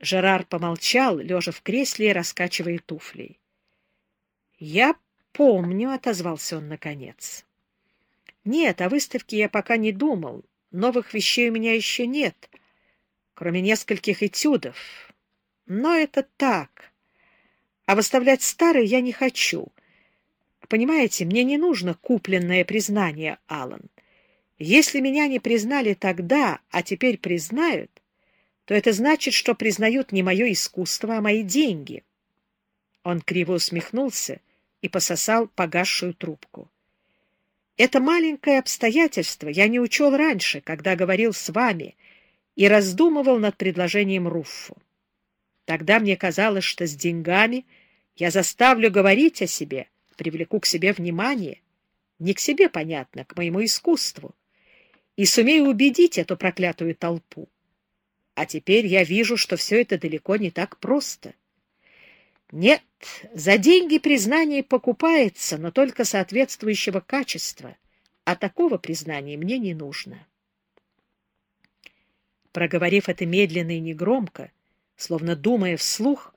Жерар помолчал, лежа в кресле и раскачивая туфлей. — Я помню, — отозвался он наконец. — Нет, о выставке я пока не думал. Новых вещей у меня еще нет, кроме нескольких этюдов. Но это так. А выставлять старые я не хочу. Понимаете, мне не нужно купленное признание, Аллан. Если меня не признали тогда, а теперь признают, то это значит, что признают не мое искусство, а мои деньги. Он криво усмехнулся и пососал погасшую трубку. Это маленькое обстоятельство я не учел раньше, когда говорил с вами и раздумывал над предложением Руффу. Тогда мне казалось, что с деньгами я заставлю говорить о себе, привлеку к себе внимание, не к себе, понятно, к моему искусству, и сумею убедить эту проклятую толпу. А теперь я вижу, что все это далеко не так просто. Нет, за деньги признание покупается, но только соответствующего качества, а такого признания мне не нужно. Проговорив это медленно и негромко, словно думая вслух,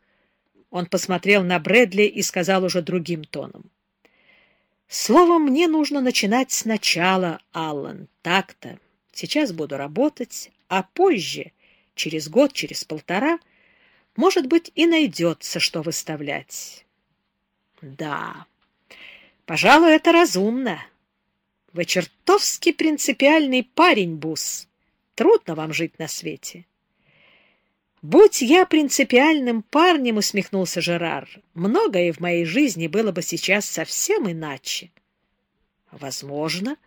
он посмотрел на Брэдли и сказал уже другим тоном. Словом, мне нужно начинать сначала, Аллан, так-то. Сейчас буду работать, а позже, через год, через полтора, может быть, и найдется, что выставлять. Да, пожалуй, это разумно. Вы чертовски принципиальный парень, Бус. Трудно вам жить на свете. «Будь я принципиальным парнем, — усмехнулся Жерар, — многое в моей жизни было бы сейчас совсем иначе». «Возможно.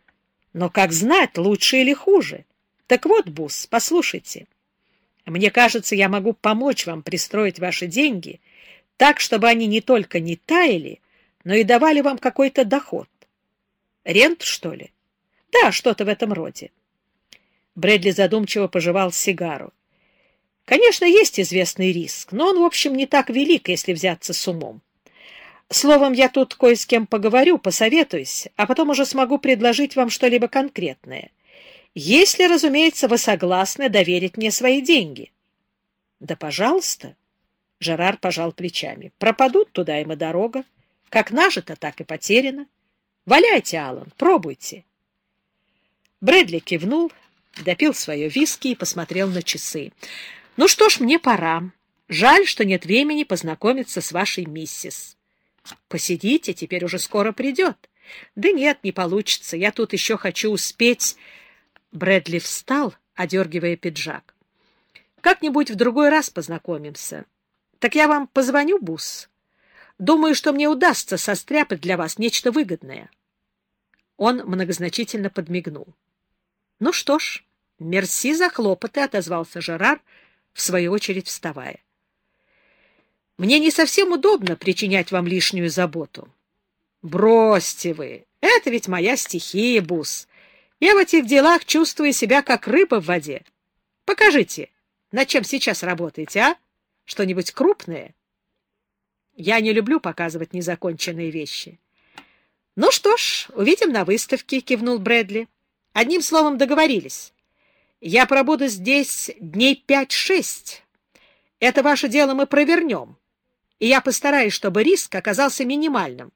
Но как знать, лучше или хуже? Так вот, Бус, послушайте. Мне кажется, я могу помочь вам пристроить ваши деньги так, чтобы они не только не таяли, но и давали вам какой-то доход. Рент, что ли? Да, что-то в этом роде». Брэдли задумчиво пожевал сигару. Конечно, есть известный риск, но он, в общем, не так велик, если взяться с умом. Словом, я тут кое с кем поговорю, посоветуюсь, а потом уже смогу предложить вам что-либо конкретное. Если, разумеется, вы согласны доверить мне свои деньги. — Да, пожалуйста. Жерар пожал плечами. — Пропадут туда им и дорога. Как нажито, так и потеряно. Валяйте, Аллан, пробуйте. Брэдли кивнул, допил свое виски и посмотрел на часы. Ну что ж, мне пора. Жаль, что нет времени познакомиться с вашей миссис. Посидите, теперь уже скоро придет. Да нет, не получится. Я тут еще хочу успеть. Брэдли встал, одергивая пиджак. Как-нибудь в другой раз познакомимся. Так я вам позвоню, Бус. Думаю, что мне удастся состряпать для вас нечто выгодное. Он многозначительно подмигнул. Ну что ж, мерси за хлопоты, — отозвался Жерар, — в свою очередь вставая. «Мне не совсем удобно причинять вам лишнюю заботу». «Бросьте вы! Это ведь моя стихия, Бус. Я в этих делах чувствую себя как рыба в воде. Покажите, над чем сейчас работаете, а? Что-нибудь крупное?» Я не люблю показывать незаконченные вещи. — Ну что ж, увидим на выставке, — кивнул Брэдли. — Одним словом договорились. Я пробуду здесь дней пять-шесть. Это ваше дело мы провернем, и я постараюсь, чтобы риск оказался минимальным.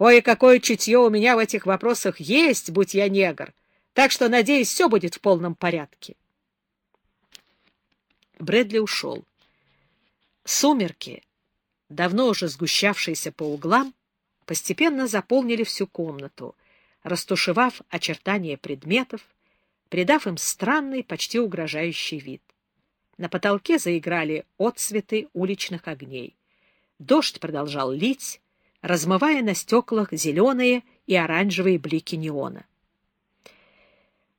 Кое-какое чутье у меня в этих вопросах есть, будь я негр, так что, надеюсь, все будет в полном порядке. Брэдли ушел. Сумерки, давно уже сгущавшиеся по углам, постепенно заполнили всю комнату, растушевав очертания предметов, придав им странный, почти угрожающий вид. На потолке заиграли отсветы уличных огней. Дождь продолжал лить, размывая на стеклах зеленые и оранжевые блики неона.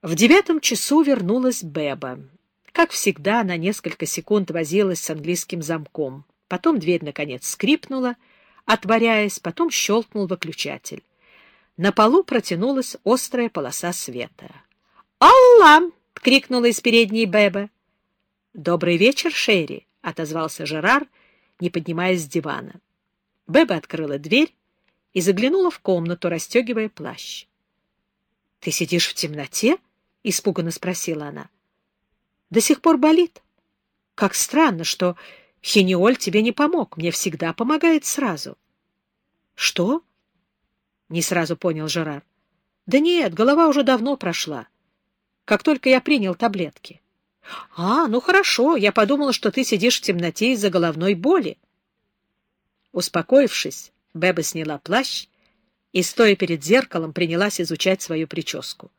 В девятом часу вернулась Беба. Как всегда, на несколько секунд возилась с английским замком. Потом дверь, наконец, скрипнула, отворяясь, потом щелкнул выключатель. На полу протянулась острая полоса света. «Алла!» — крикнула из передней Беба. «Добрый вечер, Шерри!» — отозвался Жерар, не поднимаясь с дивана. Беба открыла дверь и заглянула в комнату, расстегивая плащ. — Ты сидишь в темноте? — испуганно спросила она. — До сих пор болит? — Как странно, что хиниоль тебе не помог. Мне всегда помогает сразу. — Что? — не сразу понял Жерар. — Да нет, голова уже давно прошла. Как только я принял таблетки. — А, ну хорошо, я подумала, что ты сидишь в темноте из-за головной боли. Успокоившись, Беба сняла плащ и, стоя перед зеркалом, принялась изучать свою прическу.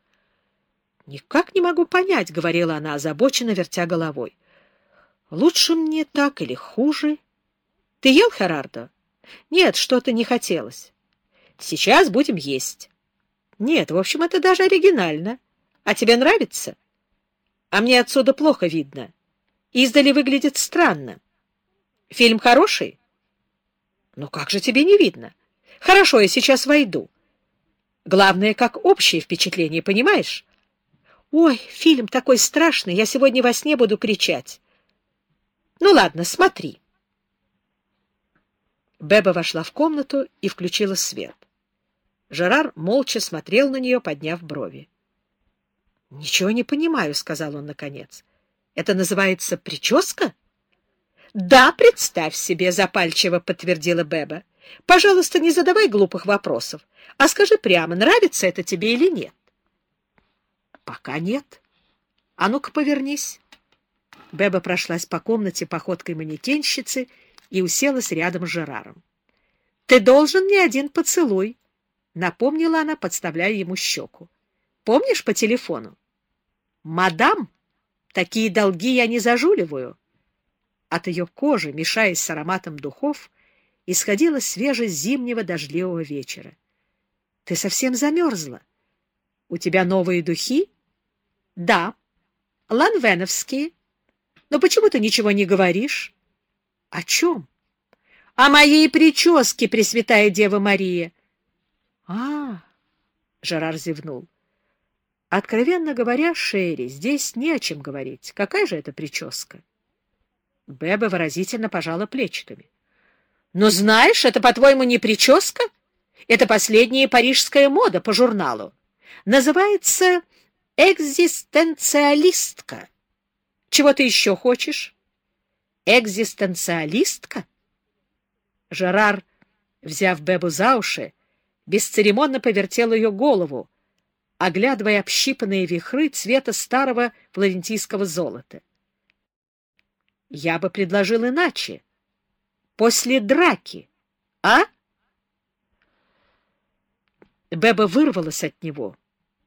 — Никак не могу понять, — говорила она, озабоченно вертя головой. — Лучше мне так или хуже? — Ты ел, Херардо? — Нет, что-то не хотелось. — Сейчас будем есть. — Нет, в общем, это даже оригинально. А тебе нравится? — А мне отсюда плохо видно. Издали выглядит странно. — Фильм хороший? — Ну как же тебе не видно? — Хорошо, я сейчас войду. Главное, как общее впечатление, понимаешь? Ой, фильм такой страшный, я сегодня во сне буду кричать. Ну ладно, смотри. Беба вошла в комнату и включила свет. Жерар молча смотрел на нее, подняв брови. — Ничего не понимаю, — сказал он наконец. — Это называется прическа? — Да, представь себе, — запальчиво подтвердила Беба. — Пожалуйста, не задавай глупых вопросов, а скажи прямо, нравится это тебе или нет. — Пока нет. А ну-ка повернись. Беба прошлась по комнате походкой манекенщицы и уселась рядом с Жераром. — Ты должен мне один поцелуй, — напомнила она, подставляя ему щеку. — Помнишь по телефону? — Мадам, такие долги я не зажуливаю. От ее кожи, мешаясь с ароматом духов, исходила свежесть зимнего дождливого вечера. — Ты совсем замерзла. У тебя новые духи? — Да. Ланвеновские. Но почему ты ничего не говоришь? — О чем? — О моей прическе, Пресвятая Дева Мария. — А, — Жерар зевнул. — Откровенно говоря, Шерри, здесь не о чем говорить. Какая же это прическа? Беба выразительно пожала плечиками. — Но знаешь, это, по-твоему, не прическа? Это последняя парижская мода по журналу. Называется экзистенциалистка. Чего ты еще хочешь? Экзистенциалистка? Жерар, взяв Бебу за уши, бесцеремонно повертел ее голову, оглядывая общипанные вихры цвета старого флорентийского золота. Я бы предложил иначе. После драки. А? Беба вырвалась от него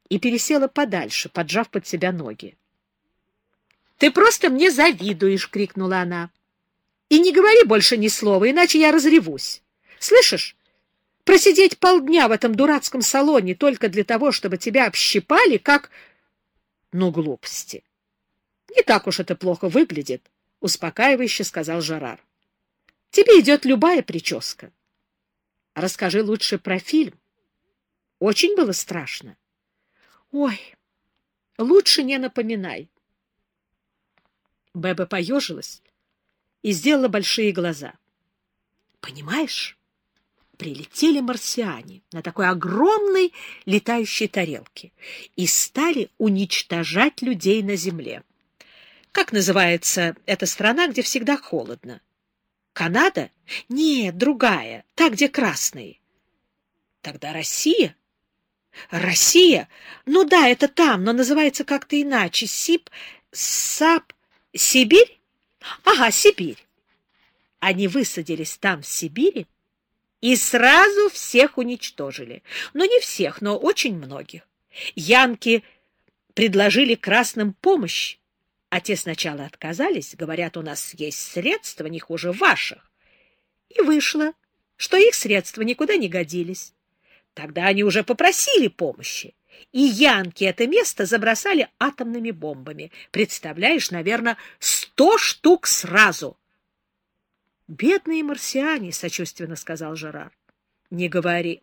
и пересела подальше, поджав под себя ноги. — Ты просто мне завидуешь! — крикнула она. — И не говори больше ни слова, иначе я разревусь. Слышишь? Просидеть полдня в этом дурацком салоне только для того, чтобы тебя общипали, как... Ну, глупости. Не так уж это плохо выглядит, — успокаивающе сказал Жерар. — Тебе идет любая прическа. Расскажи лучше про фильм. Очень было страшно. — Ой, лучше не напоминай. Беба поежилась и сделала большие глаза. Понимаешь, прилетели марсиане на такой огромной летающей тарелке и стали уничтожать людей на Земле. Как называется эта страна, где всегда холодно? Канада? Нет, другая, та, где красные. Тогда Россия? Россия? Ну да, это там, но называется как-то иначе. Сип, Сап, Сибирь? Ага, Сибирь. Они высадились там, в Сибири, и сразу всех уничтожили. Ну, не всех, но очень многих. Янки предложили красным помощь, а те сначала отказались, говорят, у нас есть средства не хуже ваших. И вышло, что их средства никуда не годились. Тогда они уже попросили помощи, и янки это место забросали атомными бомбами. Представляешь, наверное, сто штук сразу. — Бедные марсиане, — сочувственно сказал Жерар. — Не говори.